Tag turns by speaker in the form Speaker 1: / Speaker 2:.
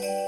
Speaker 1: Oh